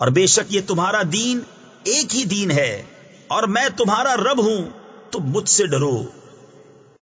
اور بے شک یہ تمہارا دین ایک ہی دین ہے اور میں تمہارا رب ہوں، تم مجھ سے ڈرو۔